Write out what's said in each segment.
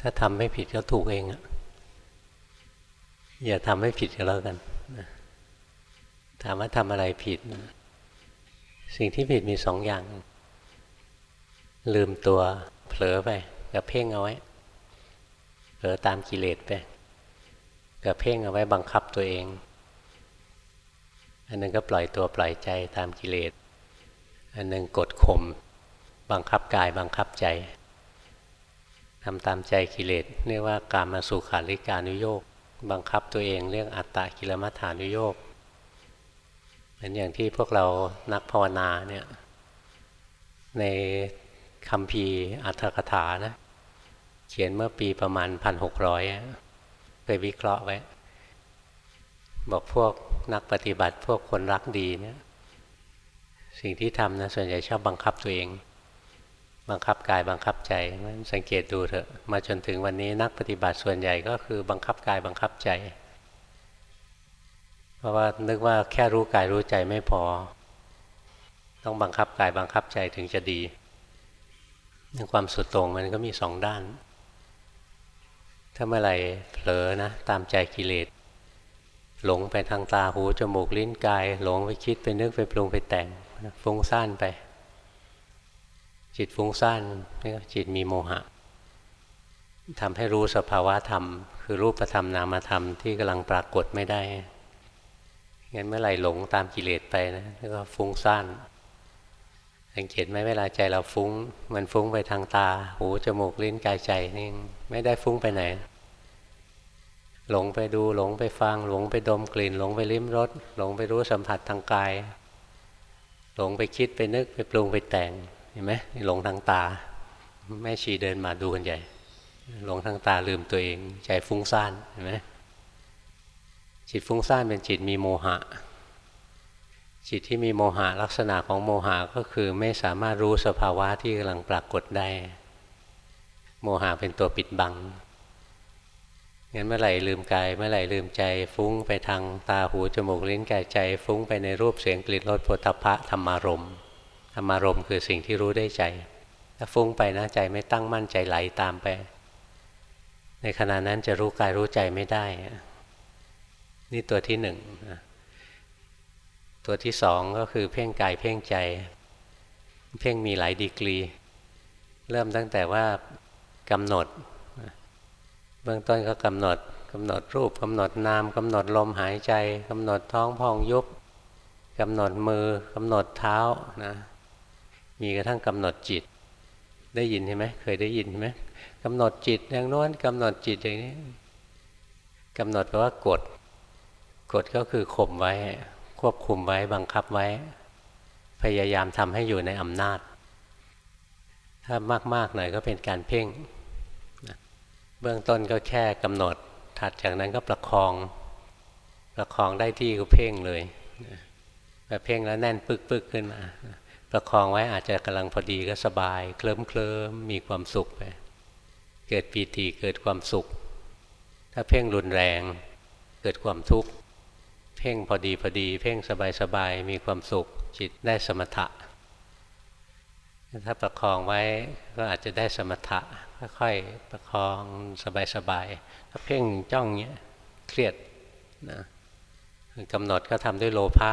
ถ้าทำไม่ผิดก็ถูกเองอะอย่าทำให้ผิดก็แล้วกันถามว่าทำอะไรผิด สิ่งที่ผิดมีสองอย่าง ลืมตัวเผลอไปกับเพ่งเอาไว้เผลอตามกิเลสไปกับเพ่งเอาไว้บังคับตัวเอง อันนึงก็ปล่อยตัวปล่อยใจตามกิเลส อันนึงกดข่มบังคับกายบังคับใจ ทำตามใจกิเลสเรียกว่าการมาสุขาริการุโยกบังคับตัวเองเรื่องอัตตะกิลมัฐานุโยกเหมือนอย่างที่พวกเรานักภาวนาเนี่ยในคำพีอัตถกถานะเขียนเมื่อปีประมาณพันหกร้อยเคยวิเคราะห์ไว้ บอกพวกนักปฏิบัติพวกคนรักดีเนี่ยสิ่งที่ทำนะส่วนใหญ่ชอบบังคับตัวเอง บังคับกายบังคับใจมันสังเกตดูเถอะ มาจนถึงวันนี้นักปฏิบัติส่วนใหญ่ก็คือบังคับกายบังคับใจ เพราะว่านึกว่าแค่รู้กายรู้ใจไม่พอ ต้องบังคับกายบังคับใจถึงจะดีในความสุดตรงมันก็มีสองด้าน ถ้าเมื่อไหร่เผลอนะ ตามใจกิเลส หลงไปทางตาหูจมูกลิ้นกาย หลงไปคิดไปนึกไปปรุงไปแต่งฟุ้งซ่านไป จิตฟุ้งซ่านนี่ก็จิตมีโมหะทำให้รู้สภาวะธรรม คือรูปธรรมนามธรรมที่กำลังปรากฏไม่ได้งั้นเมื่อไหร่หลงตามกิเลสไปนะก็ฟุ้งซ่านสังเกตไหมเวลาใจเราฟุ้ง มันฟุ้งไปทางตา หูจมูกลิ้นกายใจนี่ไม่ได้ฟุ้งไปไหน หลงไปดูหลงไปฟัง หลงไปดมกลิ่น หลงไปลิ้มรสหลงไปรู้สัมผัสทางกาย หลงไปคิดไปนึกไปปรุงไปแต่ง เห็นไหมหลงทางตา แม่ชีเดินมาดูกันใหญ่ หลงทางตาลืมตัวเองใจฟุ้งซ่านเห็นไหมจิตฟุ้งซ่านเป็นจิตมีโมหะ จิตที่มีโมหะลักษณะของโมหะก็คือไม่สามารถรู้สภาวะที่กำลังปรากฏได้ โมหะเป็นตัวปิดบังงั้นเมื่อไหร่ลืมกายเมื่อไหร่ลืมใจ ฟุ้งไปทางตาหูจมูกลิ้นกายใจ ฟุ้งไปในรูปเสียงกลิ่นรสโผฏฐัพพะธรรมารมณ์ ธรรมารมคือสิ่งที่รู้ได้ใจ ถ้าฟุ้งไปนะใจไม่ตั้งมั่นใจไหลตามไป ในขณะนั้นจะรู้กายรู้ใจไม่ได้ นี่ตัวที่หนึ่งตัวที่สองก็คือเพ่งกายเพ่งใจ เพ่งมีหลายดีกรี เริ่มตั้งแต่ว่ากำหนด เบื้องต้นก็กำหนดกำหนดรูปกำหนดนามกำหนดลมหายใจกำหนดท้องพองยุบกำหนดมือกำหนดเท้านะ มีกระทั่งกำหนดจิต ได้ยินใช่ไหมเคยได้ยินใช่ไหมกำหนดจิตอย่างโน้นกำหนดจิตอย่างนี้กำหนดแปลว่ากด กดก็คือข่มไว้ ควบคุมไว้บังคับไว้ พยายามทำให้อยู่ในอำนาจ ถ้ามากๆหน่อยก็เป็นการเพ่งเบื้องต้นก็แค่กำหนด ถัดจากนั้นก็ประคอง ประคองได้ที่ก็เพ่งเลยแบบเพ่งแล้วแน่นปึกๆขึ้นมา ประคองไว้อาจจะกำลังพอดีก็สบาย เคลิ้มเคลิ้มมีความสุขไปเกิดปีติเกิดความสุข ถ้าเพ่งรุนแรง เกิดความทุกข์เพ่งพอดีพอดี เพ่งสบายสบายมีความสุข จิตได้สมถะ ถ้าประคองไว้ก็อาจจะได้สมถะค่อยๆประคองสบายสบายถ้าเพ่งจ้องเงี้ยเครียดนะกำหนดก็ทำด้วยโลภะ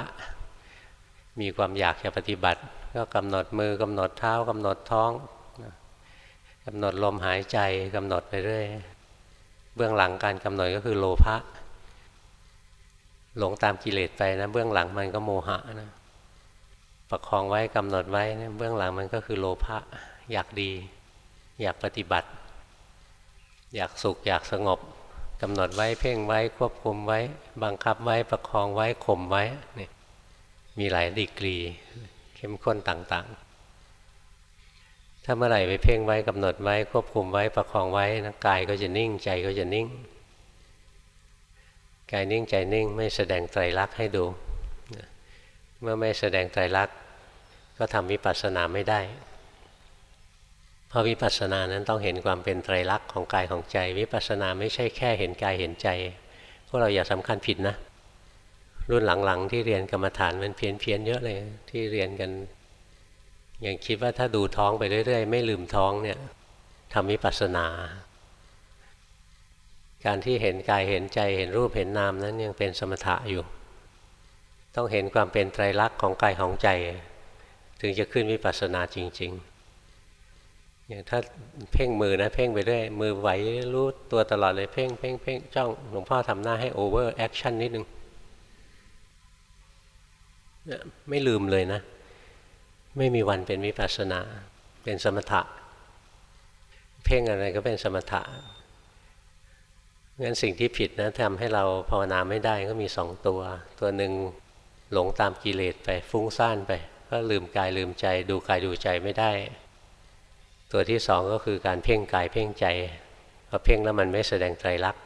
มีความอยากจะปฏิบัติ ก็กำหนดมือกำหนดเท้ากำหนดท้องกำหนดลมหายใจกำหนดไปเรื่อยเบื้องหลังการกำหนดก็คือโลภะหลงตามกิเลสไปนะเบื้องหลังมันก็โมหะนะประคองไว้กำหนดไว้นะเบื้องหลังมันก็คือโลภะอยากดี อยากปฏิบัติ อยากสุขอยากสงบกำหนดไว้เพ่งไว้ควบคุมไว้ บังคับไว้ประคองไว้ข่มไว้เนี่ย มีหลายดีกรี เข้มข้นต่างๆ ถ้าเมื่อไหร่ไปเพ่งไว้กำหนดไว้ควบคุมไว้ประคองไว้นะกายก็จะนิ่งใจก็จะนิ่ง กายนิ่งใจนิ่งไม่แสดงไตรลักษณ์ให้ดู เมื่อไม่แสดงไตรลักษณ์ก็ทำวิปัสสนาไม่ได้เพราะวิปัสสนานั้นต้องเห็นความเป็นไตรลักษณ์ของกายของใจ วิปัสสนาไม่ใช่แค่เห็นกายเห็นใจ พวกเราอย่าสำคัญผิดนะ รุ่นหลังๆ ที่เรียนกรรมฐานมันเพี้ยนเพี้ยนเยอะเลย ที่เรียนกันอย่างคิดว่าถ้าดูท้องไปเรื่อย ๆ ไม่ลืมท้องเนี่ยทำวิปัสสนา การที่เห็นกายเห็นใจเห็นรูปเห็นนามนั้นยังเป็นสมถะอยู่ ต้องเห็นความเป็นไตรลักษณ์ของกายของใจ ถึงจะขึ้นวิปัสสนาจริงๆอย่างถ้าเพ่งมือนะเพ่งไปเรื่อยมือไหวรู้ตัวตลอดเลยเพ่งเพ่งเพ่งจ้องหลวงพ่อทำหน้าให้ over action นิดนึง ไม่ลืมเลยนะ ไม่มีวันเป็นวิปัสสนา เป็นสมถะ เพ่งอะไรก็เป็นสมถะงั้นสิ่งที่ผิดนะทำให้เราภาวนาไม่ได้ก็มีสองตัว ตัวหนึ่งหลงตามกิเลสไปฟุ้งซ่านไป ก็ลืมกายลืมใจ ดูกายดูใจไม่ได้ ตัวที่สองก็คือการเพ่งกายเพ่งใจพอเพ่งแล้วมันไม่แสดงไตรลักษณ์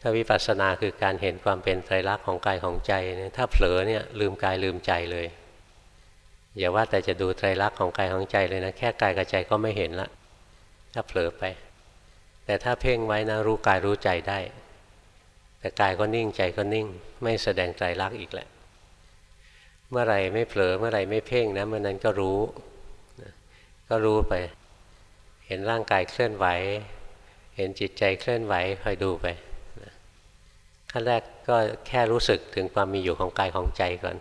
ถ้าวิปัสสนาคือการเห็นความเป็นไตรลักษณ์ของกายของใจเนี่ยถ้าเผลอเนี่ยลืมกายลืมใจเลย อย่าว่าแต่จะดูไตรลักษณ์ของกายของใจเลยนะ แค่กายกับใจก็ไม่เห็นละถ้าเผลอไป แต่ถ้าเพ่งไว้นะรู้กายรู้ใจได้ แต่กายก็นิ่งใจก็นิ่ง ไม่แสดงใจรักอีกแหละ เมื่อไรไม่เผลอเมื่อไรไม่เพ่งนะเมื่อนั้นก็รู้ก็รู้ไป เห็นร่างกายเคลื่อนไหว เห็นจิตใจเคลื่อนไหวคอยดูไป ขั้นแรกก็แค่รู้สึกถึงความมีอยู่ของกายของใจก่อน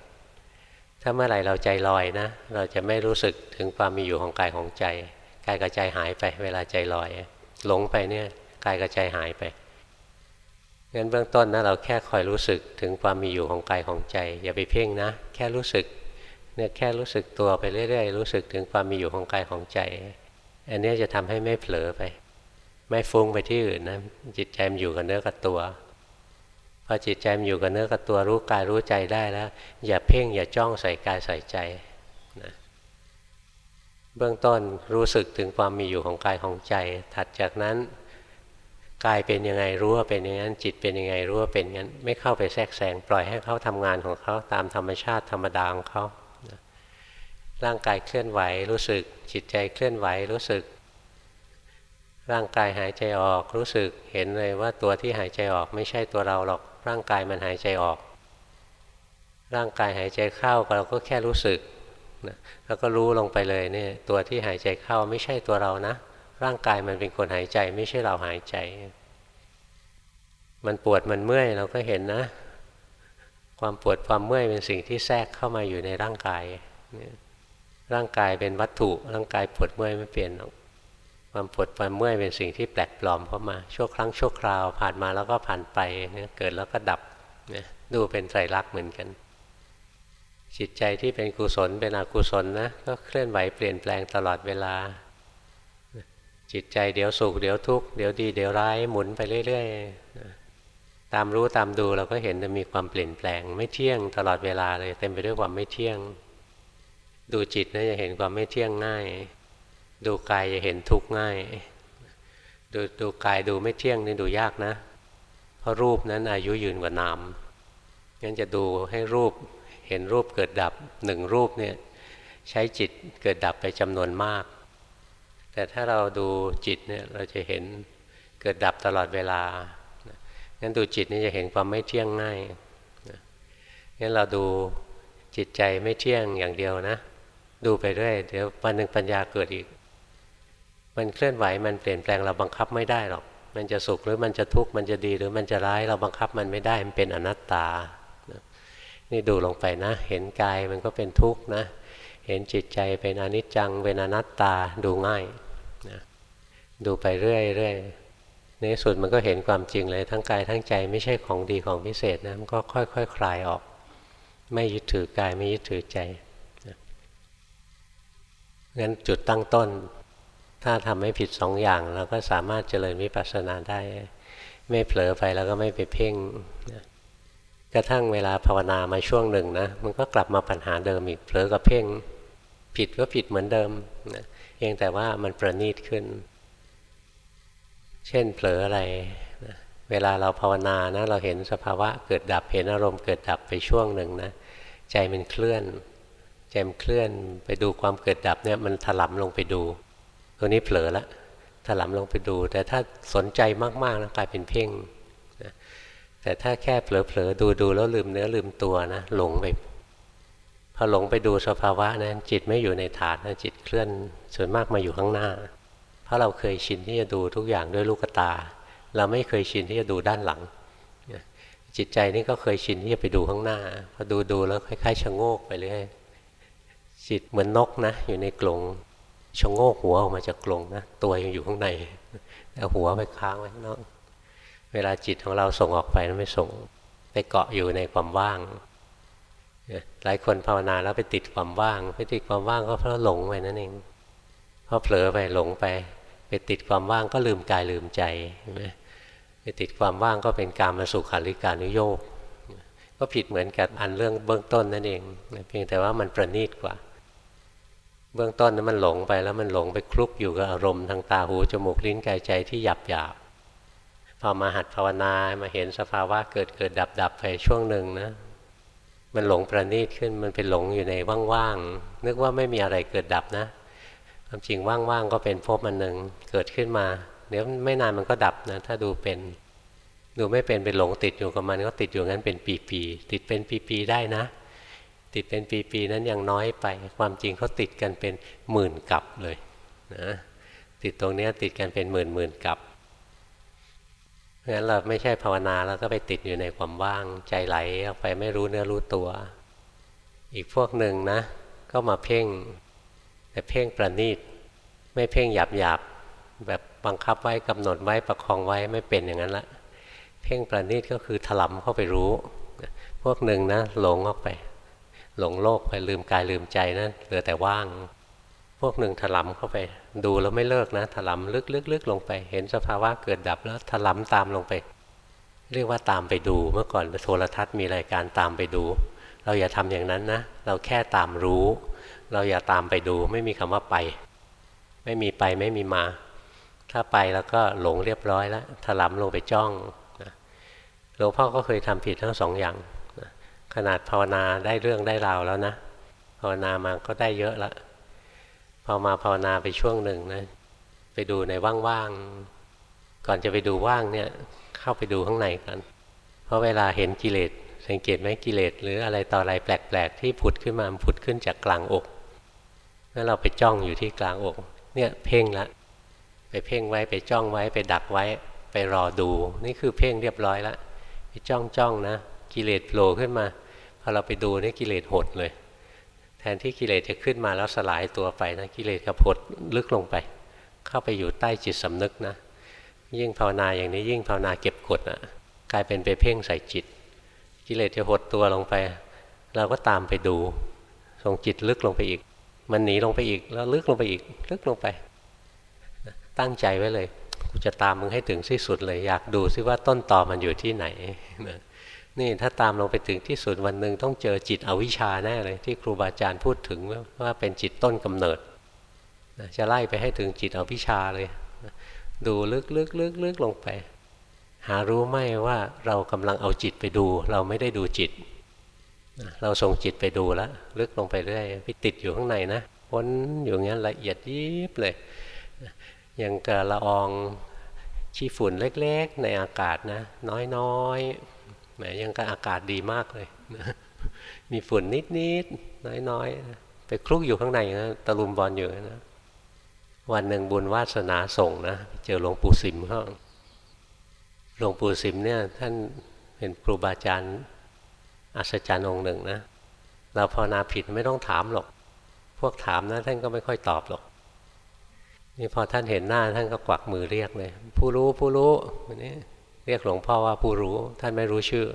ถ้าเมื่อไหร่เราใจลอยนะ เราจะไม่รู้สึกถึงความมีอยู่ของกายของใจ กายกับใจหายไป เวลาใจลอย หลงไปเนี่ยกายกับใจหายไปงั้นเบื้องต้นนะเราแค่คอยรู้สึกถึงความมีอยู่ของกายของใจ อย่าไปเพ่งนะ แค่รู้สึกเนี่ยแค่รู้สึกตัวไปเรื่อยๆ รู้สึกถึงความมีอยู่ของกายของใจ อันนี้จะทำให้ไม่เผลอไป ไม่ฟุ้งไปที่อื่นนะจิตใจมันอยู่กับเนื้อกับตัว พอจิตใจมันอยู่กับเนื้อกับตัวรู้กายรู้ใจได้แล้ว อย่าเพ่งอย่าจ้องใส่กายใส่ใจนะเบื้องต้นรู้สึกถึงความมีอยู่ของกายของใจ ถัดจากนั้นกายเป็นยังไงรู้ว่าเป็นอย่างนั้น จิตเป็นยังไงรู้ว่าเป็นอย่างนั้น ไม่เข้าไปแทรกแซงปล่อยให้เขาทำงานของเขาตามธรรมชาติธรรมดาของเขาร่างกายเคลื่อนไหวรู้สึก จิตใจเคลื่อนไหวรู้สึก ร่างกายหายใจออกรู้สึกเห็นเลยว่าตัวที่หายใจออกไม่ใช่ตัวเราหรอก ร่างกายมันหายใจออก ร่างกายหายใจเข้าเราก็แค่รู้สึกนะแล้วก็รู้ลงไปเลยเนี่ยตัวที่หายใจเข้าไม่ใช่ตัวเรานะ ร่างกายมันเป็นคนหายใจไม่ใช่เราหายใจ มันปวดมันเมื่อยเราก็เห็นนะ ความปวดความเมื่อยเป็นสิ่งที่แทรกเข้ามาอยู่ในร่างกาย ร่างกายเป็นวัตถุ ร่างกายปวดเมื่อยไม่เปลี่ยนหรอก ความปวดความเมื่อยเป็นสิ่งที่แปลกปลอมเข้ามาชั่วครั้งชั่วคราวผ่านมาแล้วก็ผ่านไปเนี่ยเกิดแล้วก็ดับเนี่ยดูเป็นไตรลักษณ์เหมือนกัน จิตใจที่เป็นกุศลเป็นอกุศลนะก็เคลื่อนไหวเปลี่ยนแปลงตลอดเวลา จิตใจเดี๋ยวสุขเดี๋ยวทุกข์เดี๋ยวดีเดี๋ยวร้ายหมุนไปเรื่อยๆตามรู้ตามดูเราก็เห็นจะมีความเปลี่ยนแปลง ไม่เที่ยงตลอดเวลาเลย เต็มไปด้วยความไม่เที่ยง ดูจิตนะจะเห็นความไม่เที่ยงง่าย ดูกายจะเห็นทุกข์ง่าย ดูดูกายดูไม่เที่ยงนี่ดูยากนะ เพราะรูปนั้นอายุยืนกว่านามงั้นจะดูให้รูปเห็นรูปเกิดดับหนึ่งรูปเนี่ยใช้จิตเกิดดับไปจำนวนมาก แต่ถ้าเราดูจิตเนี่ยเราจะเห็นเกิดดับตลอดเวลางั้นดูจิตนี่จะเห็นความไม่เที่ยงง่ายงั้นเราดูจิตใจไม่เที่ยงอย่างเดียวนะ ดูไปเรื่อยเดี๋ยววันหนึ่งปัญญาเกิดอีก มันเคลื่อนไหวมันเปลี่ยนแปลงเราบังคับไม่ได้หรอก มันจะสุขหรือมันจะทุกข์มันจะดีหรือมันจะร้ายเราบังคับมันไม่ได้มันเป็นอนัตตา นี่ดูลงไปนะ เห็นกายมันก็เป็นทุกข์นะ เห็นจิตใจเป็นอนิจจังเป็นอนัตตาดูง่ายนะดูไปเรื่อยๆในสุดมันก็เห็นความจริงเลยทั้งกายทั้งใจไม่ใช่ของดีของพิเศษนะมันก็ค่อยๆคคลายออก ไม่ยึดถือกายไม่ยึดถือใจงั้นจุดตั้งต้น ถ้าทำไม่ผิดสองอย่างเราก็สามารถเจริญวิปัสสนาได้ ไม่เผลอไปแล้วก็ไม่ไปเพ่งกระทั่งเวลาภาวนามาช่วงหนึ่งนะมันก็กลับมาปัญหาเดิมอีกเผลอกับเพ่งผิดก็ผิดเหมือนเดิมนะเพียงแต่ว่ามันประณีตขึ้น เช่นเผลออะไรนะเวลาเราภาวนานะเราเห็นสภาวะเกิดดับเห็นอารมณ์เกิดดับไปช่วงหนึ่งนะใจมันเคลื่อนใจมันเคลื่อนไปดูความเกิดดับเนี่ยมันถลำลงไปดู ตัวนี้เผลอละถลำลงไปดู แต่ถ้าสนใจมากๆนะกลายเป็นเพ่งแต่ถ้าแค่เผลอๆดูดูแล้วลืมเนื้อลืมตัวนะหลงไปพอหลงไปดูสภาวะนะั้นจิตไม่อยู่ในฐานนะจิตเคลื่อนส่วนมากมาอยู่ข้างหน้า เพราะเราเคยชินที่จะดูทุกอย่างด้วยลูกตา เราไม่เคยชินที่จะดูด้านหลัง จิตใจนี่ก็เคยชินที่จะไปดูข้างหน้า พอดูดูแล้วคล้ายๆชะโงกไปเรื่อยจิตเหมือนนกนะ อยู่ในกรง ชะโงกหัวออกมาจากกรงนะตัวยังอยู่ข้างในแต่หัวไปค้างไว้ข้างนอกเวลาจิตของเราส่งออกไปมันไม่ส่งไปเกาะอยู่ในความว่าง หลายคนภาวนาแล้วไปติดความว่างไปติดความว่างก็เพราะหลงไปนั่นเองเพราะเผลอไปหลงไป ไปติดความว่างก็ลืมกายลืมใจใช่ไหมไปติดความว่างก็เป็นการมาสุขาริการุโยกก็ผิดเหมือนกับอันเรื่องเบื้องต้นนั่นเองเพียงแต่ว่ามันประณีตกว่า เบื้องต้นนั้นมันหลงไปแล้วมันหลงไปคลุกอยู่กับอารมณ์ทางตาหูจมูกลิ้นกายใจที่หยาบหยาบพอมาหัดภาวนามาเห็นสภาวะเกิดเกิดดับดับไปช่วงหนึ่งนะ มันหลงประณีตขึ้นมันเป็นหลงอยู่ในว่างๆนึกว่าไม่มีอะไรเกิดดับนะความจริงว่างๆก็เป็นภพอันหนึ่งเกิดขึ้นมา เดี๋ยวไม่นานมันก็ดับนะถ้าดูเป็นดูไม่เป็นเป็นหลงติดอยู่กับมันก็ติดอยู่งั้นเป็นปีๆติดเป็นปีๆได้นะ ติดเป็นปีๆนั้นยังน้อยไป ความจริงเขาติดกันเป็นหมื่นกับเลยนะติดตรงนี้ติดกันเป็นหมื่นหมื่นกับเพราะฉะนั้นเราไม่ใช่ภาวนาแล้วก็ไปติดอยู่ในความว่างใจไหลออกไปไม่รู้เนื้อรู้ตัว อีกพวกหนึ่งนะ ก็มาเพ่ง แต่เพ่งประณีต ไม่เพ่งหยาบหยาบแบบบังคับไว้กำหนดไว้ประคองไว้ไม่เป็นอย่างนั้นละเพ่งประณีตก็คือถลำเข้าไปรู้ พวกหนึ่งนะหลงออกไป หลงโลกไปลืมกายลืมใจนะั้นเหลือแต่ว่าง พวกหนึ่งถลำเข้าไป ดูแล้วไม่เลิกนะ ถลำลึกๆลงไป เห็นสภาวะเกิดดับแล้วถลำตามลงไป เรียกว่าตามไปดูเมื่อก่อนโทรทัศน์มีรายการตามไปดู เราอย่าทำอย่างนั้นนะ เราแค่ตามรู้ เราอย่าตามไปดู ไม่มีคำว่าไป ไม่มีไปไม่มีมา ถ้าไปแล้วก็หลงเรียบร้อยแล้วถลำลงไปจ้องหลวงพ่อก็เคยทำผิดทั้งสองอย่าง ขนาดภาวนาได้เรื่องได้ราวแล้วนะ ภาวนามาก็ได้เยอะล้วพอมาภาวนาไปช่วงหนึ่งนะไปดูในว่างๆก่อนจะไปดูว่างเนี่ยเข้าไปดูข้างในกัน เพราะเวลาเห็นกิเลสสังเกตไหมกิเลสหรืออะไรต่ออะไรแปลกๆที่ผุดขึ้นมาผุดขึ้นจากกลางอกแล้วเราไปจ้องอยู่ที่กลางอก เนี่ยเพ่งละ ไปเพ่งไว้ไปจ้องไว้ไปดักไว้ ไปรอดู นี่คือเพ่งเรียบร้อยล้วไปจ้องจ้องนะ กิเลสโผล่ขึ้นมา อเราไปดูนี่กิเลสหดเลย แทนที่กิเลสจะขึ้นมาแล้วสลายตัวไปนะกิเลสกระพดลึกลงไป เข้าไปอยู่ใต้จิตสำนึกนะ ยิ่งภาวนาอย่างนี้ยิ่งภาวนาเก็บกดนะกลายเป็นไปเพ่งใส่จิต กิเลสจะหดตัวลงไป เราก็ตามไปดูส่งจิตลึกลงไปอีก มันหนีลงไปอีก แล้วลึกลงไปอีก ลึกลงไป ตั้งใจไว้เลยกูจะตามมึงให้ถึงที่สุดเลย อยากดูซิว่าต้นตอมันอยู่ที่ไหนนี่ นี่ถ้าตามลงไปถึงที่สุดวันหนึ่งต้องเจอจิตอวิชชาแน่เลยที่ครูบาอาจารย์พูดถึงว่าเป็นจิตต้นกำเนิดจะไล่ไปให้ถึงจิตอวิชชาเลยดูลึกลึกลึกลึกลงไป หารู้ไหมว่าเรากำลังเอาจิตไปดู เราไม่ได้ดูจิตเราส่งจิตไปดูแล้วลึกลงไปเรื่อยไปติดอยู่ข้างในนะพ้นอยู่งั้นละเอียดยิบเลยอย่างกระละอองชี้ฝุ่นเล็ก ๆ ในอากาศนะน้อยๆ แหมยังก็อากาศดีมากเลยมีฝุ่นนิดๆน้อยๆไปคลุกอยู่ข้างในนะตะลุมบอลอยู่นะวันหนึ่งบุญวาสนาส่งนะเจอหลวงปู่สิมเขาหลวงปู่สิมเนี่ยท่านเป็นครูบาอาจารย์อัศจรรย์องค์หนึ่งนะเราภาวนาผิดไม่ต้องถามหรอก พวกถามนะท่านก็ไม่ค่อยตอบหรอกนี่พอท่านเห็นหน้าท่านก็กวักมือเรียกเลย ผู้รู้ผู้รู้วันนี้ เรียกหลวงพ่อว่าผู้รู้ท่านไม่รู้ชื่อ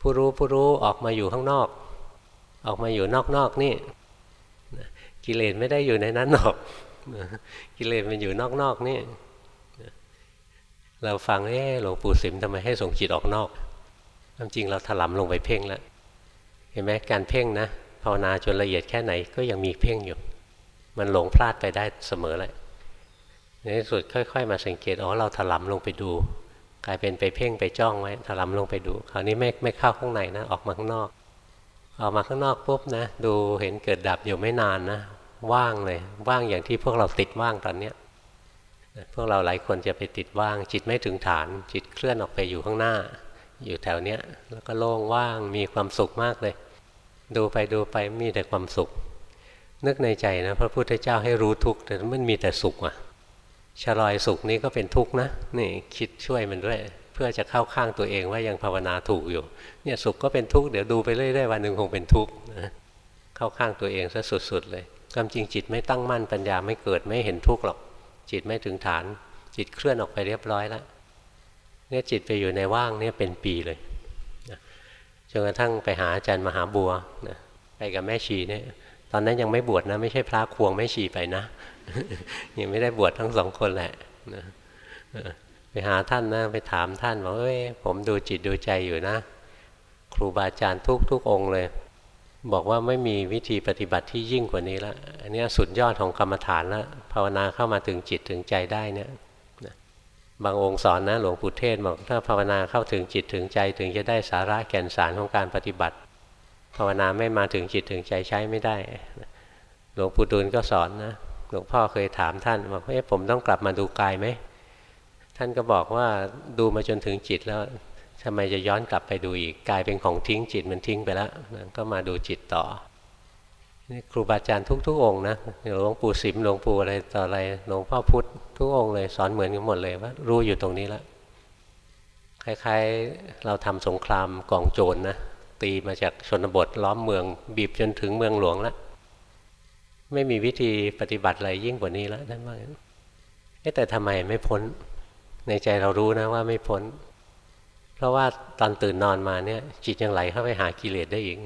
ผู้รู้ผู้รู้ออกมาอยู่ข้างนอก ออกมาอยู่นอกๆนี่กิเลสไม่ได้อยู่ในนั้นหรอกกิเลสมันอยู่นอกๆนี่เราฟังเออหลวงปู่สิมทำไมให้ส่งจิตออกนอกความจริงเราถลำลงไปเพ่งแล้วเห็นไหมการเพ่งนะภาวนาจนละเอียดแค่ไหนก็ยังมีเพ่งอยู่ มันหลงพลาดไปได้เสมอเลยในที่สุดค่อย ๆ มาสังเกตอ๋อเราถลำลงไปดู กลายเป็นไปเพ่งไปจ้องไว้ถลำลงไปดู คราวนี้ไม่ไม่เข้าข้างในนะ ออกมาข้างนอก ออกมาข้างนอกปุ๊บนะ ดูเห็นเกิดดับอยู่ไม่นานนะ ว่างเลย ว่างอย่างที่พวกเราติดว่างตอนเนี้ยพวกเราหลายคนจะไปติดว่าง จิตไม่ถึงฐาน จิตเคลื่อนออกไปอยู่ข้างหน้า อยู่แถวเนี้ย แล้วก็โล่งว่างมีความสุขมากเลย ดูไปดูไปมีแต่ความสุข นึกในใจนะ พระพุทธเจ้าให้รู้ทุกข์แต่มันมีแต่สุขอะ ชลอยสุขนี้ก็เป็นทุกข์นะนี่คิดช่วยมันด้วย เพื่อจะเข้าข้างตัวเองว่ายังภาวนาถูกอยู่ เนี่ยสุขก็เป็นทุกข์เดี๋ยวดูไปเรื่อยๆวันหนึ่งคงเป็นทุกข์นะเข้าข้างตัวเองซะสุดๆเลยความจริงจิตไม่ตั้งมั่นปัญญาไม่เกิดไม่เห็นทุกข์หรอก จิตไม่ถึงฐาน จิตเคลื่อนออกไปเรียบร้อยแล้วเนี่ยจิตไปอยู่ในว่างเนี่ยเป็นปีเลยจนกระทั่งไปหาอาจารย์มหาบัวนะไปกับแม่ชีเนี่ยตอนนั้นยังไม่บวชนะ ไม่ใช่พระควงแม่ชีไปนะ ยังไม่ได้บวชทั้งสองคนแหละนะไปหาท่านนะไปถามท่านบอกเอ้ยผมดูจิตดูใจอยู่นะ ครูบาอาจารย์ทุกทุกองเลย บอกว่าไม่มีวิธีปฏิบัติที่ยิ่งกว่านี้แล้วอันนี้สุดยอดของกรรมฐานแล้วภาวนาเข้ามาถึงจิตถึงใจได้เนี่ยบางองค์สอนนะหลวงปู่เทศบอกถ้าภาวนาเข้าถึงจิตถึงใจ ถึงจะได้สาระแก่นสารของการปฏิบัติ ภาวนาไม่มาถึงจิตถึงใจใช้ไม่ได้หลวงปู่ดูลก็สอนนะ หลวงพ่อเคยถามท่านบอกเฮ้ยผมต้องกลับมาดูกายไหมท่านก็บอกว่าดูมาจนถึงจิตแล้วทำไมจะย้อนกลับไปดูอีกกายเป็นของทิ้งจิตมันทิ้งไปแล้วก็มาดูจิตต่อนี่ครูบาอาจารย์ทุกๆองค์นะหลวงปู่สิมหลวงปู่อะไรต่ออะไรหลวงพ่อพุธทุกองค์เลยสอนเหมือนกันหมดเลยว่า รู้อยู่ตรงนี้แล้วคล้ายๆเราทำสงครามกองโจรนนะตีมาจากชนบทล้อมเมืองบีบจนถึงเมืองหลวงแล้ว ไม่มีวิธีปฏิบัติอะไรยิ่งกว่านี้แล้วท่านว่าแต่ทำไมไม่พ้น ในใจเรารู้นะว่าไม่พ้น เพราะว่าตอนตื่นนอนมาเนี่ย จิตยังไหลเข้าไปหากิเลสได้อีก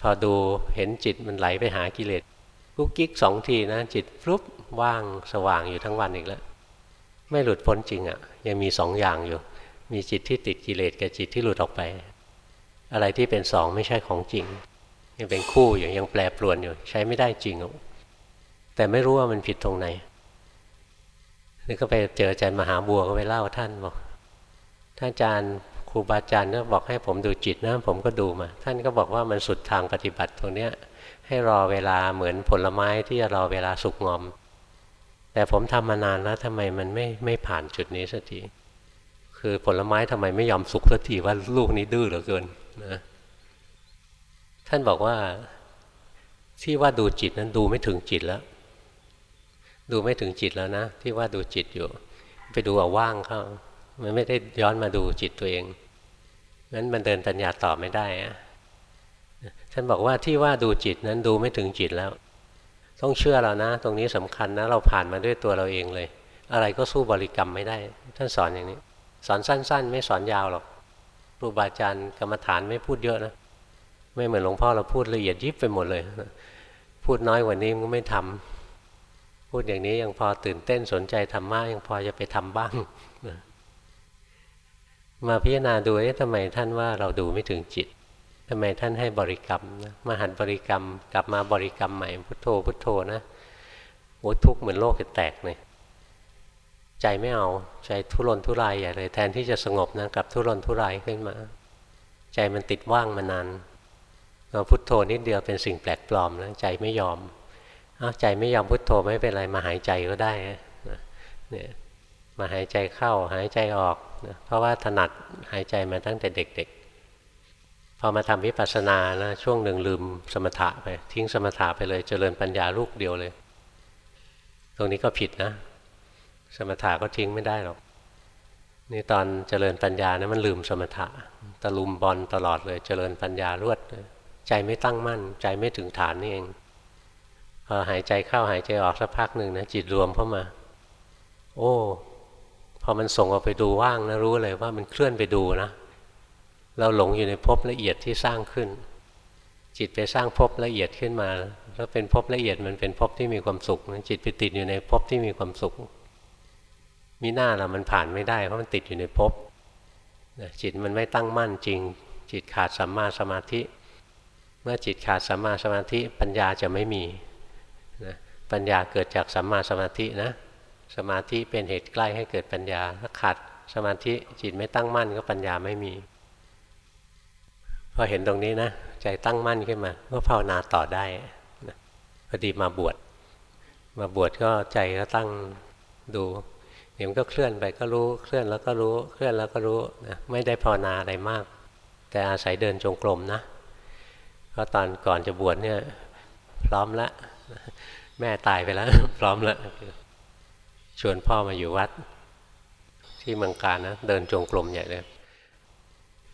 พอดูเห็นจิตมันไหลไปหากิเลสกุ๊กกิ๊กสองทีนะ จิตปุ๊บว่างสว่างอยู่ทั้งวันอีกแล้ว ไม่หลุดพ้นจริงอะ่ะ ยังมีสองอย่างอยู่ มีจิตที่ติดกิเลสกับจิตที่หลุดออกไป อะไรที่เป็นสองไม่ใช่ของจริง ยังเป็นคู่อยู่ยังแปรปรวนอยู่ ใช้ไม่ได้จริง แต่ไม่รู้ว่ามันผิดตรงไหนนี่ก็ไปเจออาจารย์มหาบัวก็ไปเล่าท่านบอกท่านอาจารย์ครูบาอาจารย์ก็บอกให้ผมดูจิตนะผมก็ดูมา ท่านก็บอกว่ามันสุดทางปฏิบัติตรงเนี้ย ให้รอเวลาเหมือนผลไม้ที่จะรอเวลาสุกงอม แต่ผมทำมานานแล้วทำไมมันไม่ไม่ผ่านจุดนี้สักทีคือผลไม้ทำไมไม่ยอมสุกสักทีว่าลูกนี้ดื้อเหลือเกินนะ ท่านบอกว่าที่ว่าดูจิตนั้นดูไม่ถึงจิตแล้ว ดูไม่ถึงจิตแล้วนะ ที่ว่าดูจิตอยู่ ไปดูเอาว่างเข้า มันไม่ได้ย้อนมาดูจิตตัวเองงั้นมันเดินปัญญาต่อไม่ได้อะท่านบอกว่าที่ว่าดูจิตนั้นดูไม่ถึงจิตแล้ว ต้องเชื่อเรานะ ตรงนี้สำคัญนะ เราผ่านมาด้วยตัวเราเองเลย อะไรก็สู้บริกรรมไม่ได้ ท่านสอนอย่างนี้ สอนสั้น ๆ ไม่สอนยาวหรอกครูบาอาจารย์กรรมฐานไม่พูดเยอะนะ ไม่เหมือนหลวงพ่อเราพูดละเอียดยิบไปหมดเลย พูดน้อยกว่านี้มันก็ไม่ทำพูดอย่างนี้ยังพอตื่นเต้นสนใจธรรมะยังพอจะไปทำบ้างมาพิจารณาดูว่าทำไมท่านว่าเราดูไม่ถึงจิตทำไมท่านให้บริกรรมนะมาหันบริกรรม กลับมาบริกรรมใหม่พุทโธพุทโธนะโอ้ทุกข์เหมือนโลกจะแตกเลยใจไม่เอาใจทุรนทุรายใหญ่เลย แทนที่จะสงบนะกลับทุรนทุรายขึ้นมา ใจมันติดว่างมานาน เราพุทโธนิดเดียวเป็นสิ่งแปลกปลอมแล้วใจไม่ยอมเอาใจไม่ยอมพุทโธไม่เป็นไรมาหายใจก็ได้เนี่ยมาหายใจเข้าหายใจออกนะเพราะว่าถนัดหายใจมาตั้งแต่เด็กๆ พอมาทำวิปัสสนานะช่วงหนึ่งลืมสมถะไป ทิ้งสมถะไปเลยเจริญปัญญาลูกเดียวเลย ตรงนี้ก็ผิดนะ สมถะก็ทิ้งไม่ได้หรอกนี่ตอนเจริญปัญญานะมันลืมสมถะตะลุมบอลตลอดเลยเจริญปัญญารวด ใจไม่ตั้งมั่น ใจไม่ถึงฐานนี่เองพอหายใจเข้าหายใจออกสักพักหนึ่งนะจิตรวมเข้ามา โอ้พอมันส่งออกไปดูว่างนะรู้เลยว่ามันเคลื่อนไปดูนะเราหลงอยู่ในภพละเอียดที่สร้างขึ้น จิตไปสร้างภพละเอียดขึ้นมาแล้วเป็นภพละเอียดมันเป็นภพที่มีความสุขจิตไปติดอยู่ในภพที่มีความสุขมีหน้าเรามันผ่านไม่ได้เพราะมันติดอยู่ในภพจิตมันไม่ตั้งมั่นจริง จิตขาดสัมมาสมาธิ มื่อจิตขาดสัมมาสมาธิปัญญาจะไม่มีปัญญาเกิดจากสัมมาสมาธินะสมาธิเป็นเหตุใกล้ให้เกิดปัญญาถ้าขาดสมาธิจิตไม่ตั้งมั่นก็ปัญญาไม่มีพอเห็นตรงนี้นะใจตั้งมั่นขึ้นมาก็ภาวนาต่อได้นะพอดีมาบวชมาบวชก็ใจก็ตั้งดูเดี๋ยวมันก็เคลื่อนไปก็รู้เคลื่อนแล้วก็รู้เคลื่อนแล้วก็รู้นะไม่ได้ภาวนาอะไรมาก แต่อาศัยเดินจงกรมนะ เพราะตอนก่อนจะบวชเนี่ย พร้อมล้วแม่ตายไปแล้ว พร้อมล้วชวนพ่อมาอยู่วัด ที่เมืองการนะเดินจงกรมใหญ่เลย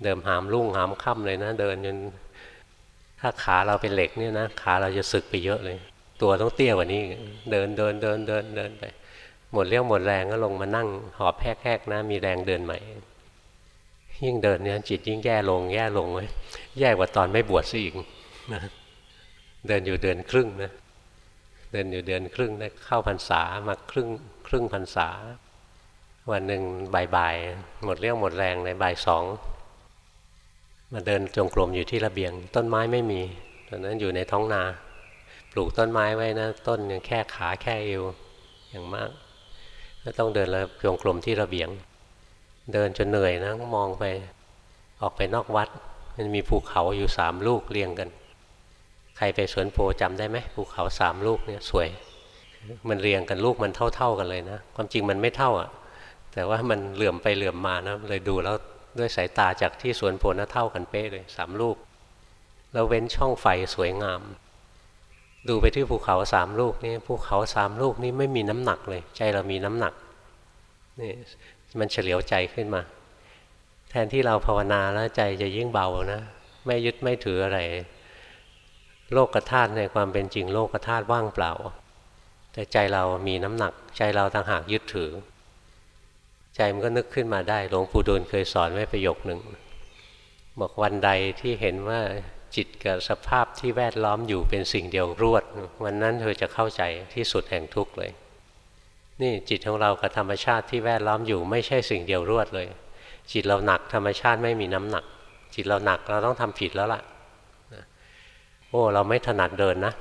เดิมหามลุ่งหามค่ำเลยนะ เดินจนถ้าขาเราเป็นเหล็กเนี่ยนะขาเราจะสึกไปเยอะเลย ตัวต้องเตี้ยกว่านี้ เดินเดินเดินเดินเดินไป หมดเรี่ยวหมดแรงก็ลงมานั่งหอบแหกๆนะมีแรงเดินใหม่ ยิ่งเดินเนี่ยจิตยิ่งแย่ลง แย่ลงเลยแย่กว่าตอนไม่บวชซะอีกนะเดินอยู่เดือนครึ่งนะเดินอยู่เดือนครึ่งได้เข้าพรรษามาครึ่งครึ่งพรรษา วันหนึ่งบ่ายๆหมดเรี่ยวหมดแรงในบ่ายสองมาเดินจงกรมอยู่ที่ระเบียง ต้นไม้ไม่มีตอนนั้นอยู่ในท้องนา ปลูกต้นไม้ไว้นะ ต้นยังแค่ขาแค่เอวอย่างมากก็ต้องเดินแล้วจงกรมที่ระเบียง เดินจนเหนื่อยนะมองไปออกไปนอกวัด มันมีภูเขาอยู่สามลูกเรียงกัน ใครไปสวนโพจำได้ไหมภูเขาสามลูกเนี่ยสวย มันเรียงกันลูกมันเท่า ๆกันเลยนะ ความจริงมันไม่เท่าอะ แต่ว่ามันเหลื่อมไปเหลื่อมมานะเลยดูแล้วด้วยสายตาจากที่สวนโพน่ะเท่ากันเป๊ะเลยสามลูกแล้วเว้นช่องไฟสวยงาม ดูไปที่ภูเขาสามลูกนี่ภูเขาสามลูกนี่ไม่มีน้ำหนักเลย ใจเรามีน้ำหนักนี่ มันเฉลียวใจขึ้นมา แทนที่เราภาวนาแล้วใจจะยิ่งเบานะ ไม่ยึดไม่ถืออะไร โลกธาตุในความเป็นจริงโลกธาตุว่างเปล่า แต่ใจเรามีน้ำหนัก ใจเราต่างหากยึดถือ ใจมันก็นึกขึ้นมาได้หลวงปู่ดูลเคยสอนไว้ประโยคหนึ่งบอกวันใดที่เห็นว่าจิตกับสภาพที่แวดล้อมอยู่เป็นสิ่งเดียวรวด วันนั้นเธอจะเข้าใจที่สุดแห่งทุกข์เลย นี่จิตของเรากับธรรมชาติที่แวดล้อมอยู่ไม่ใช่สิ่งเดียวรวดเลย จิตเราหนักธรรมชาติไม่มีน้ำหนัก จิตเราหนักเราต้องทำผิดแล้วล่ะโอ้เราไม่ถนัดเดินนะ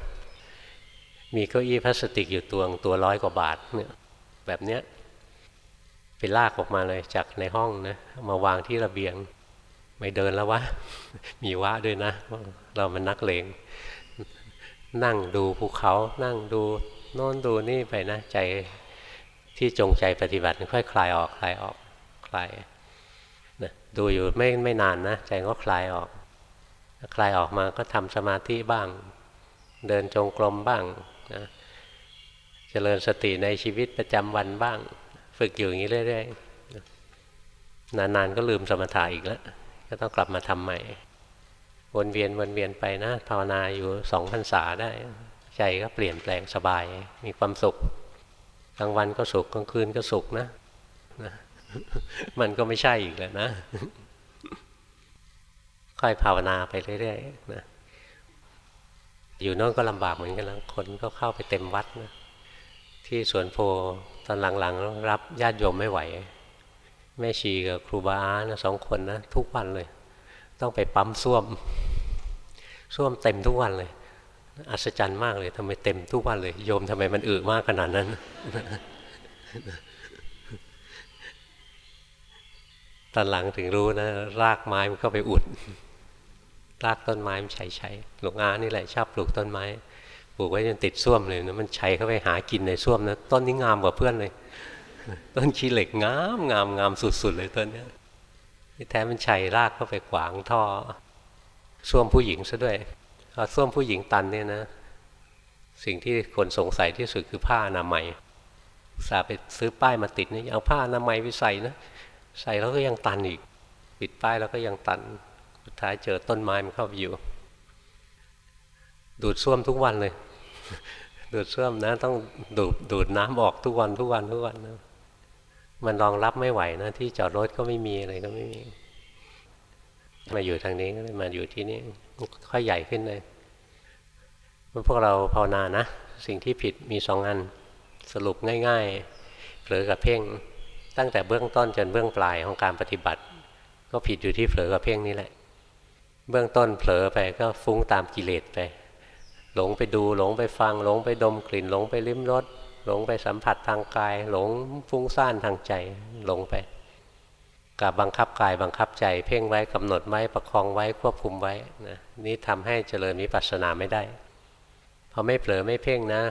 มีเก้าอี้พลาสติกอยู่ตัวตัวร้อยกว่าบาทเนี่ยแบบเนี้ยไปลากออกมาเลยจากในห้องนะมาวางที่ระเบียง ไม่เดินแล้ววะมีวะด้วยนะ เรามันนักเลงนั่งดูภูเขา นั่งดูโน่นดูนี่ไปนะ ใจ ที่จงใจปฏิบัติค่อยคลายออกคลายออกคลายนะดูอยู่ไม่ไม่นานนะใจก็คลายออก คลายออกมาก็ทำสมาธิบ้าง เดินจงกรมบ้างนะเจริญสติในชีวิตประจำวันบ้าง ฝึกอยู่อย่างนี้เรื่อยๆนานๆก็ลืมสมถะอีกแล้วก็ต้องกลับมาทำใหม่วนเวียนวนเวียนไปนะภาวนาอยู่สองพรรษาได้ ใจก็เปลี่ยนแปลงสบายมีความสุข กลางวันก็สุขกลางคืนก็สุขนะนะมันก็ไม่ใช่อีกแล้วนะ ค่อยภาวนาไปเรื่อยๆนะอยู่โน่นก็ลำบากเหมือนกันแล้วคนก็เข้าไปเต็มวัดนะที่สวนโพตอนหลังๆ รับญาติโยมไม่ไหว แม่ชีกับครูบานะสองคนนะ ทุกวันเลย ต้องไปปั๊มส้วมส้วมเต็มทุกวันเลย อัศจรรย์มากเลยทำไมเต็มทุกวันเลย โยมทำไมมันอึมากขนาดนั้น ตอนหลังถึงรู้นะ รากไม้มันเข้าไปอุด รากต้นไม้มันใช้ใช้หลวงอานี่แหละชอบปลูกต้นไม้ปลูกไว้จนติดส้วมเลยนะมันใชัยเข้าไปหากินในส้วมนะต้นนี้งามกว่าเพื่อนเลย ต้นขี้เหล็กงามงามงามสุดๆเลยต้นเนี้ยแท้มันใชัยรากเข้าไปขวางท่อส้วมผู้หญิงซะด้วย พอส้วมผู้หญิงตันเนี่ยนะ สิ่งที่คนสงสัยที่สุดคือผ้าอนามัยสาไปซื้อป้ายมาติดนี่เอาผ้าอนามัยไปใส่นะใส่แล้วก็ยังตันอีก ปิดป้ายแล้วก็ยังตันสุดท้ายเจอต้นไม้มันเข้าไปอยู่ ดูดส้วมทุกวันเลย ดูดซ่วมนะ ต้องดูดดูดน้ำออกทุกวันทุกวันทุกวันนะมันรองรับไม่ไหวนะ ที่จอดรถก็ไม่มีอะไรก็ไม่มี มาอยู่ทางนี้ก็เลยมาอยู่ที่นี่ค่อยใหญ่ขึ้นเลยเมื่อพวกเราภาวนานะ สิ่งที่ผิดมีสองอันสรุปง่ายๆเผลอกับเพ่ง ตั้งแต่เบื้องต้นจนเบื้องปลายของการปฏิบัติ ก็ผิดอยู่ที่เผลอกับเพ่งนี่แหละ เบื้องต้นเผลอไปก็ฟุ้งตามกิเลสไป หลงไปดูหลงไปฟัง หลงไปดมกลิ่น หลงไปลิ้มรสหลงไปสัมผัสทางกาย หลงฟุ้งซ่านทางใจหลงไป กับบังคับกายบังคับใจ เพ่งไว้กำหนดไว้ประคองไว้ควบคุมไว้นะนี่ทำให้เจริญมิปัสสนาไม่ได้พอไม่เผลอไม่เพ่งนะ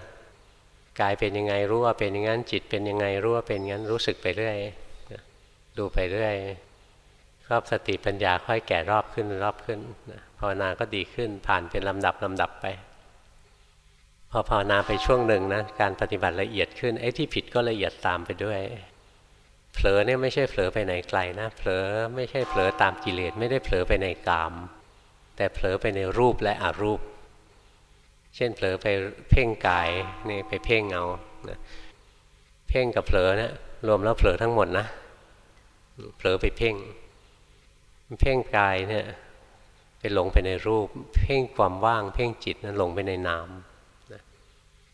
กายเป็นยังไงรู้ว่าเป็นอย่างนั้นจิตเป็นยังไงรู้ว่าเป็นอย่างนั้นรู้สึกไปเรื่อยดูไปเรื่อยรอบสติปัญญาค่อยแก่รอบขึ้นรอบขึ้นภาวนาก็ดีขึ้นผ่านเป็นลำดับลำดับไป พอภาวนาไปช่วงหนึ่งนะการปฏิบัติละเอียดขึ้นไอ้ที่ผิดก็ละเอียดตามไปด้วย เผลอเนี่ยไม่ใช่เผลอไปไหนไกลนะเผลอไม่ใช่เผลอตามกิเลสไม่ได้เผลอไปในกาม แต่เผลอไปในรูปและอรูป เช่นเผลอไปเพ่งกายนี่ไปเพ่งเอาเพ่งกับเผลอเนี่ยรวมแล้วเผลอทั้งหมดนะเผลอไปเพ่ง เพ่งกายเนี่ยไปหลงไปในรูป เพ่งความว่าง เพ่งจิตนั้นหลงไปในนาม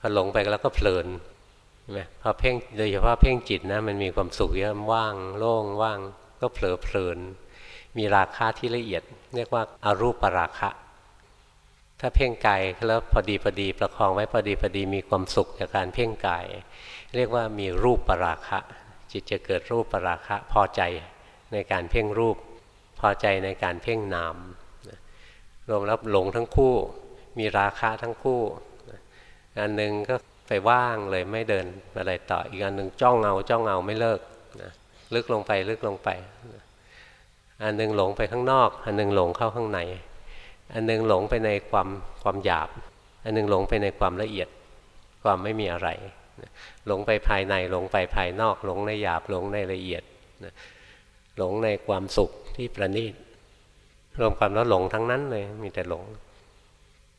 พอหลงไปแล้วก็เพลิน ไหมพอเพ่งโดยเฉพาะเพ่งจิตนะมันมีความสุขเยอะว่าง โล่งว่างก็เผลอเพลิน มีราคาที่ละเอียด เรียกว่าอารูปราคะ ถ้าเพ่งกายแล้วพอดีพอดีประคองไว้พอดีพอดีมีความสุขจากการเพ่งกาย เรียกว่ามีรูปปราคะ จิตจะเกิดรูปปราคะ พอใจในการเพ่งรูป พอใจในการเพ่งนามรวมแล้วหลงทั้งคู่ มีราคะทั้งคู่อันหนึ่งก็ ไปว่างเลยไม่เดินอะไรต่ออีกอันหนึ่งจ้องเงาจ้องเงาไม่เลิกนะลึกลงไปลึกลงไป อันหนึ่งหลงไปข้างนอก อันหนึ่งหลงเข้าข้างใน อันหนึ่งหลงไปในความความหยาบ อันหนึ่งหลงไปในความละเอียด ความไม่มีอะไรหลงไปภายในหลงไปภายนอก หลงในหยาบหลงในละเอียดหลงในความสุขที่ประณีตรวมความแล้วหลงทั้งนั้นเลยมีแต่หลง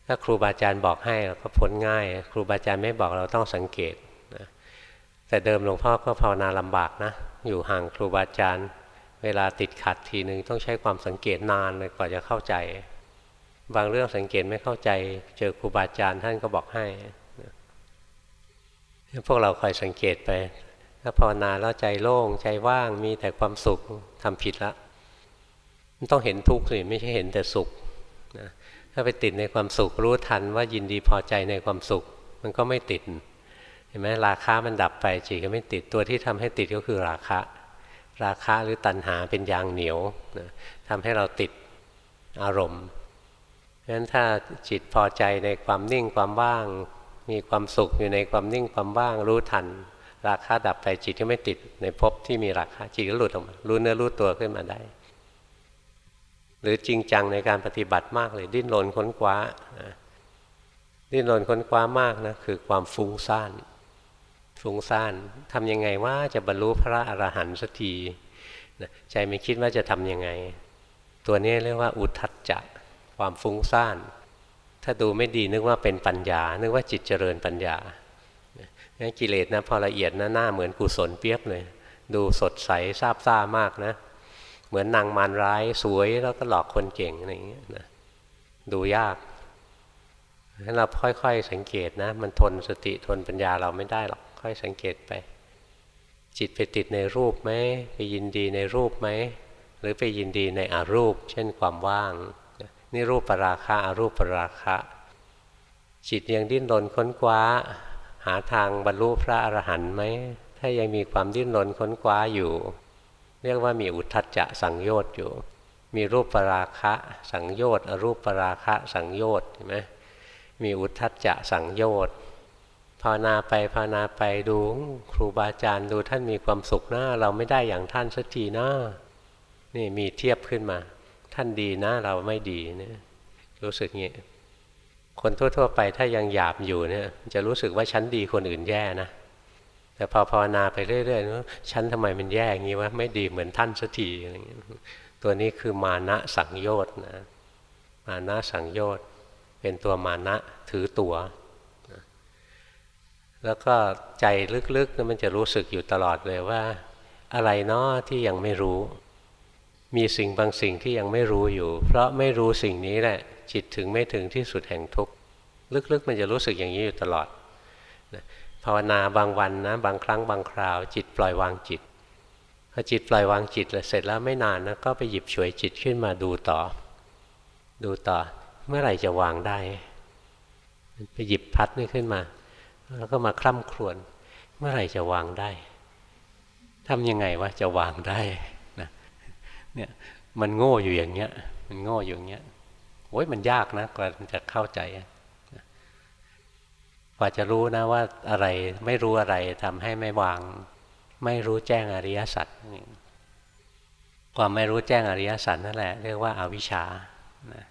ถ้าครูบาอาจารย์บอกให้ก็พ้นง่าย ครูบาอาจารย์ไม่บอกเราต้องสังเกตนะแต่เดิมหลวงพ่อก็ภาวนาลำบากนะ อยู่ห่างครูบาอาจารย์ เวลาติดขัดทีหนึ่งต้องใช้ความสังเกตนานเลยกว่าจะเข้าใจ บางเรื่องสังเกตไม่เข้าใจ เจอครูบาอาจารย์ท่านก็บอกให้พวกเราคอยสังเกตไป ถ้าภาวนาแล้วใจโล่งใจว่างมีแต่ความสุขทำผิดละมันต้องเห็นทุกข์สิไม่ใช่เห็นแต่สุข ถ้าไปติดในความสุขรู้ทันว่ายินดีพอใจในความสุข มันก็ไม่ติด เห็นไหมราคามันดับไปจิตก็ไม่ติดตัวที่ทำให้ติดก็คือราคะ ราคะหรือตัณหาเป็นยางเหนียวนะทำให้เราติดอารมณ์เพราะฉะนั้นถ้าจิตพอใจในความนิ่งความว่าง มีความสุขอยู่ในความนิ่งความว่างรู้ทัน ราคาดับไปจิตก็ไม่ติดในภพที่มีราคาจิตก็หลุดออกมารู้เนื้อรู้ตัวขึ้นมาได้ หรือจริงจังในการปฏิบัติมากเลยดิ้นรนค้นคว้าดิ้นรนค้นคว้ามากนะคือความฟุ้งซ่านฟุ้งซ่านทำยังไงว่าจะบรรลุพระอรหันต์สักทีใจไม่คิดว่าจะทำยังไง ตัวนี้เรียกว่าอุทัจจะความฟุ้งซ่าน ถ้าดูไม่ดีนึกว่าเป็นปัญญา นึกว่าจิตเจริญปัญญานี่กิเลสนะพอละเอียดนะหน้าเหมือนกุศลเปียบเลย ดูสดใสซาบซ่ามากนะ เหมือนนางมารร้ายสวยแล้วก็หลอกคนเก่งอะไรอย่างเงี้ยนะดูยากให้เราค่อยๆสังเกตนะ มันทนสติทนปัญญาเราไม่ได้หรอกค่อยสังเกตไป จิตไปติดในรูปไหมไปยินดีในรูปไหมหรือไปยินดีในอารูป เช่นความว่างนี่รูปปราคะอารูปปราคะ จิตยังดิ้นรนค้นคว้า หาทางบรรลุพระอรหันต์ไหมถ้ายังมีความดิ้นรนค้นคว้าอยู่ เรียกว่ามีอุทัจจะสังโยชน์อยู่ มีรูปปราคะสังโยชน์อรูปปราคะสังโยชน์เห็นไหมมีอุทัจจะสังโยชน์ภาวนาไปภาวนาไปดูครูบาอาจารย์ดูท่านมีความสุขนะเราไม่ได้อย่างท่านสักทีนะนี่มีเทียบขึ้นมา ท่านดีนะเราไม่ดีเนี่ยรู้สึกงี้คนทั่ว ๆ ไปถ้ายังหยาบอยู่เนี่ยจะรู้สึกว่าฉันดีคนอื่นแย่นะ แต่พอภาวนาไปเรื่อยๆนะฉันทำไมมันแย่อย่างนี้วะไม่ดีเหมือนท่านสักทีอะไรเงี้ยตัวนี้คือมานะสังโยชน์นะมานะสังโยชน์เป็นตัวมานะถือตัวแล้วก็ใจลึกๆมันจะรู้สึกอยู่ตลอดเลยว่า อะไรเนาะที่ยังไม่รู้ มีสิ่งบางสิ่งที่ยังไม่รู้อยู่ เพราะไม่รู้สิ่งนี้แหละ จิตถึงไม่ถึงที่สุดแห่งทุกข์ลึกๆ มันจะรู้สึกอย่างนี้อยู่ตลอด ภาวนาบางวันนะบางครั้งบางคราว จิตปล่อยวางจิตพอจิตปล่อยวางจิตเสร็จแล้วไม่นานนะก็ไปหยิบฉวยจิตขึ้นมาดูต่อ ดูต่อเมื่อไหร่จะวางได้ไปหยิบพัดนี่ขึ้นมา แล้วก็มาคล่ำครวญเมื่อไหร่จะวางได้ทำยังไงวะจะวางได้นะเนี่ยมันโง่อยู่อย่างเงี้ย มันโง่อยู่อย่างเงี้ยโอ้ยมันยากนะกว่าจะเข้าใจ กว่าจะรู้นะว่าอะไรไม่รู้อะไรทำให้ไม่วาง ไม่รู้แจ้งอริยสัจความไม่รู้แจ้งอริยสัจนั่นแหละเรียกว่าอาวิชชานะ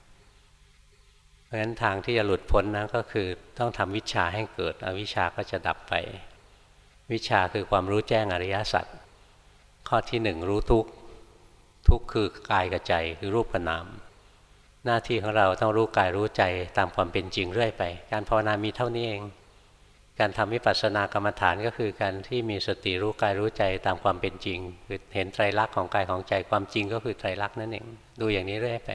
เพราะฉะนั้นทางที่จะหลุดพ้นนะก็คือต้องทำวิชาให้เกิด อวิชาก็จะดับไป วิชาคือความรู้แจ้งอริยสัจข้อที่หนึ่งรู้ทุกทุกคือกายกับใจคือรูปกับนาม หน้าที่ของเราต้องรู้กายรู้ใจตามความเป็นจริงเรื่อยไป การภาวนามีเท่านี้เอง การทำวิปัสสนากรรมฐานก็คือการที่มีสติรู้กายรู้ใจตามความเป็นจริง คือเห็นไตรลักษณ์ของกายของใจความจริงก็คือไตรลักษณ์นั่นเอง ดูอย่างนี้เรื่อยไป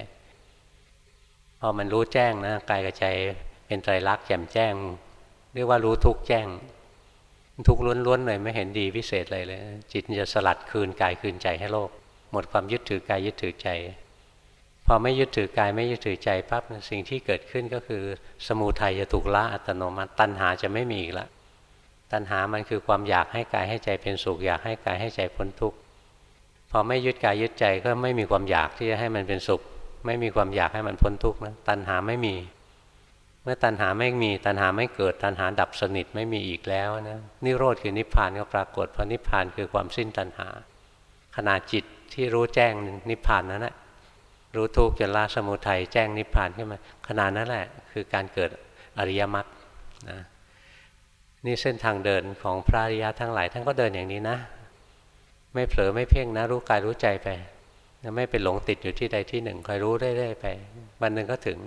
พอมันรู้แจ้งนะกายกับใจเป็นไตรลักษณ์แจ่มแจ้ง เรียกว่ารู้ทุกแจ้ง ทุกล้วนๆเลยไม่เห็นดีพิเศษเลยเลย จิตจะสลัดคืนกายคืนใจให้โลก หมดความยึดถือกายยึดถือใจ อไม่ยึดถือกายไม่ยึดถือใจปั๊บสิ่งที่เกิดขึ้นก็คือ สมูทัยจะถูกละอัตโนมัติตัณหาจะไม่มีอีกละตัณหามันคือความอยากให้กายให้ใจเป็นสุขอยากให้กายให้ใจพ้นทุกข์พอไม่ยึดกายยึดใจก็ไม่มีความอยากที่จะให้มันเป็นสุข ไม่มีความอยากให้มันพ้นทุกข์นะตัณหาไม่มี เมื่อตัณหาไม่มีตัณหาไม่เกิดตัณหาดับสนิทไม่มีอีกแล้วนะนิโรธคือนิพพานก็ปรากฏเพราะนิพพานคือความสิ้นตัณหาขณะจิตที่รู้แจ้งนิพพานนั้นแหละ รู้ทุกข์จนละสมุทัยแจ้งนิพพานขึ้นมาขณะนั้นแหละ คือการเกิดอริยมรรคนะนี่เส้นทางเดินของพระอริยะทั้งหลายท่านก็เดินอย่างนี้นะ ไม่เผลอไม่เพ่งนะ รู้กายรู้ใจไปไม่ไปหลงติดอยู่ที่ใดที่หนึ่งคอยรู้เรื่อยๆไป วันหนึ่งก็ถึง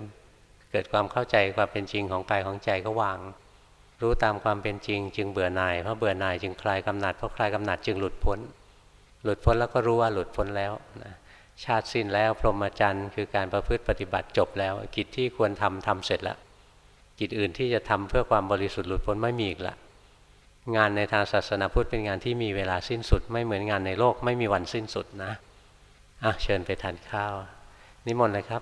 เกิดความเข้าใจความเป็นจริงของกายของใจก็วาง รู้ตามความเป็นจริง จึงเบื่อหน่ายเพราะเบื่อหน่ายจึงคลายกำหนัดเพราะคลายกำหนัดจึงหลุดพ้น หลุดพ้นแล้วก็รู้ว่าหลุดพ้นแล้วนะ ชาติสิ้นแล้วพรหมจรรย์คือการประพฤติปฏิบัติจบแล้ว กิจที่ควรทำทำเสร็จแล้ว กิจอื่นที่จะทำเพื่อความบริสุทธิ์หลุดพ้นไม่มีอีกละงานในทางศาสนาพุทธเป็นงานที่มีเวลาสิ้นสุด ไม่เหมือนงานในโลกไม่มีวันสิ้นสุดนะอะเชิญไปทานข้าว นิมนต์เลยครับ